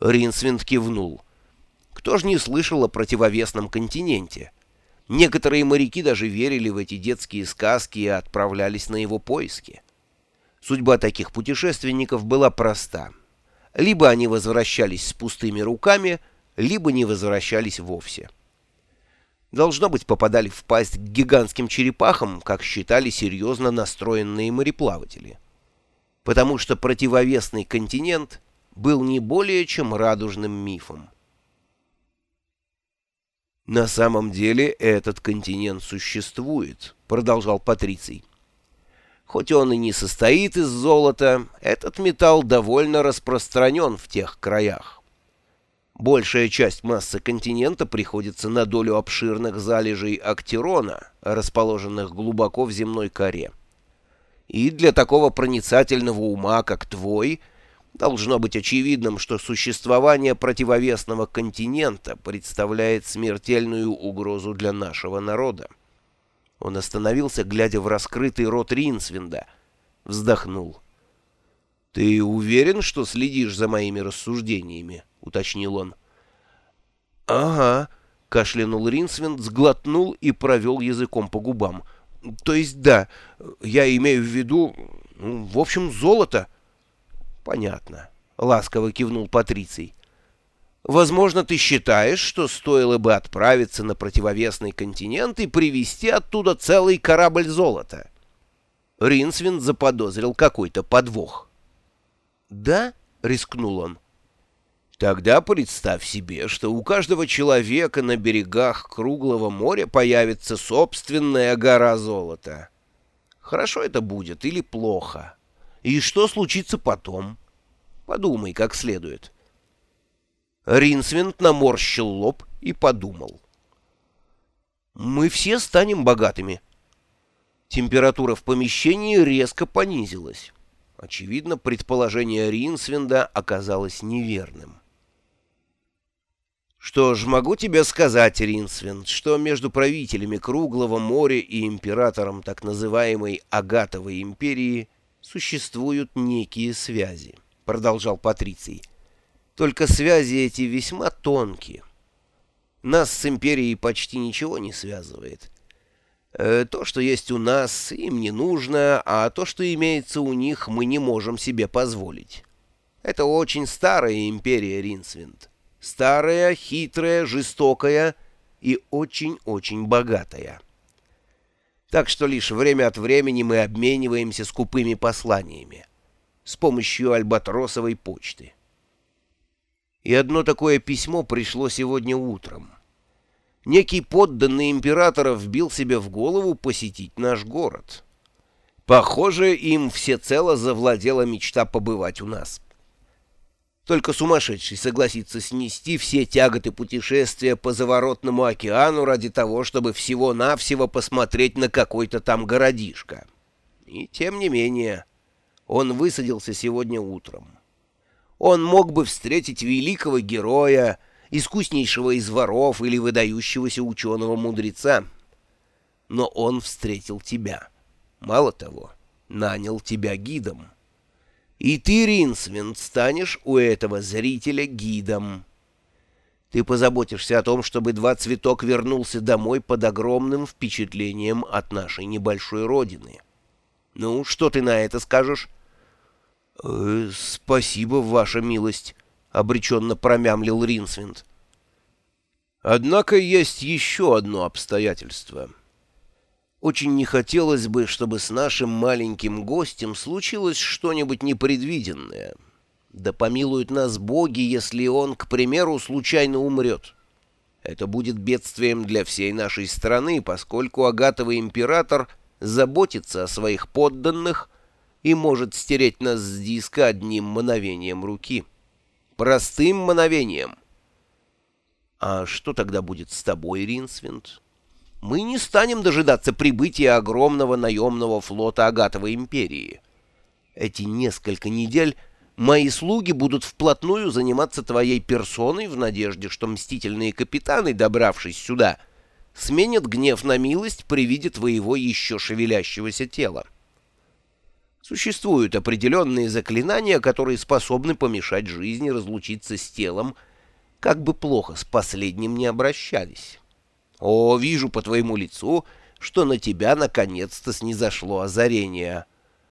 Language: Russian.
Ринсвинд кивнул. Кто ж не слышал о противовесном континенте? Некоторые моряки даже верили в эти детские сказки и отправлялись на его поиски. Судьба таких путешественников была проста. Либо они возвращались с пустыми руками, либо не возвращались вовсе. Должно быть, попадали в пасть к гигантским черепахам, как считали серьезно настроенные мореплаватели. Потому что противовесный континент был не более чем радужным мифом. «На самом деле этот континент существует», — продолжал Патриций. «Хоть он и не состоит из золота, этот металл довольно распространен в тех краях. Большая часть массы континента приходится на долю обширных залежей актерона, расположенных глубоко в земной коре. И для такого проницательного ума, как твой, — Должно быть очевидным, что существование противовесного континента представляет смертельную угрозу для нашего народа. Он остановился, глядя в раскрытый рот Ринсвинда. Вздохнул. «Ты уверен, что следишь за моими рассуждениями?» — уточнил он. «Ага», — кашлянул Ринсвинд, сглотнул и провел языком по губам. «То есть да, я имею в виду, ну, в общем, золото». «Понятно», — ласково кивнул Патриций. «Возможно, ты считаешь, что стоило бы отправиться на противовесный континент и привезти оттуда целый корабль золота?» Ринсвин заподозрил какой-то подвох. «Да?» — рискнул он. «Тогда представь себе, что у каждого человека на берегах круглого моря появится собственная гора золота. Хорошо это будет или плохо?» И что случится потом? Подумай как следует. Ринсвинд наморщил лоб и подумал. Мы все станем богатыми. Температура в помещении резко понизилась. Очевидно, предположение Ринсвинда оказалось неверным. Что ж, могу тебе сказать, Ринсвинд, что между правителями Круглого моря и императором так называемой Агатовой империи существуют некие связи, продолжал Патриций. Только связи эти весьма тонкие. Нас с империей почти ничего не связывает. Э, то, что есть у нас, им не нужно, а то, что имеется у них, мы не можем себе позволить. Это очень старая империя, Ринсвинд. Старая, хитрая, жестокая и очень-очень богатая. Так что лишь время от времени мы обмениваемся скупыми посланиями с помощью альбатросовой почты. И одно такое письмо пришло сегодня утром. Некий подданный императора вбил себе в голову посетить наш город. Похоже, им всецело завладела мечта побывать у нас. Только сумасшедший согласится снести все тяготы путешествия по заворотному океану ради того, чтобы всего-навсего посмотреть на какой-то там городишко. И тем не менее, он высадился сегодня утром. Он мог бы встретить великого героя, искуснейшего из воров или выдающегося ученого-мудреца. Но он встретил тебя. Мало того, нанял тебя гидом. И ты, Ринсвинд, станешь у этого зрителя гидом. Ты позаботишься о том, чтобы два цветок вернулся домой под огромным впечатлением от нашей небольшой родины. Ну, что ты на это скажешь? «Э, — Спасибо, ваша милость, — обреченно промямлил Ринсвинд. — Однако есть еще одно обстоятельство — очень не хотелось бы, чтобы с нашим маленьким гостем случилось что-нибудь непредвиденное. Да помилуют нас боги, если он, к примеру, случайно умрет. Это будет бедствием для всей нашей страны, поскольку Агатовый император заботится о своих подданных и может стереть нас с диска одним мановением руки. Простым мановением. А что тогда будет с тобой, Ринсвинд? Мы не станем дожидаться прибытия огромного наемного флота Агатовой империи. Эти несколько недель мои слуги будут вплотную заниматься твоей персоной в надежде, что мстительные капитаны, добравшись сюда, сменят гнев на милость при виде твоего еще шевелящегося тела. Существуют определенные заклинания, которые способны помешать жизни разлучиться с телом, как бы плохо с последним не обращались. О, вижу по твоему лицу, что на тебя наконец-то снизошло озарение —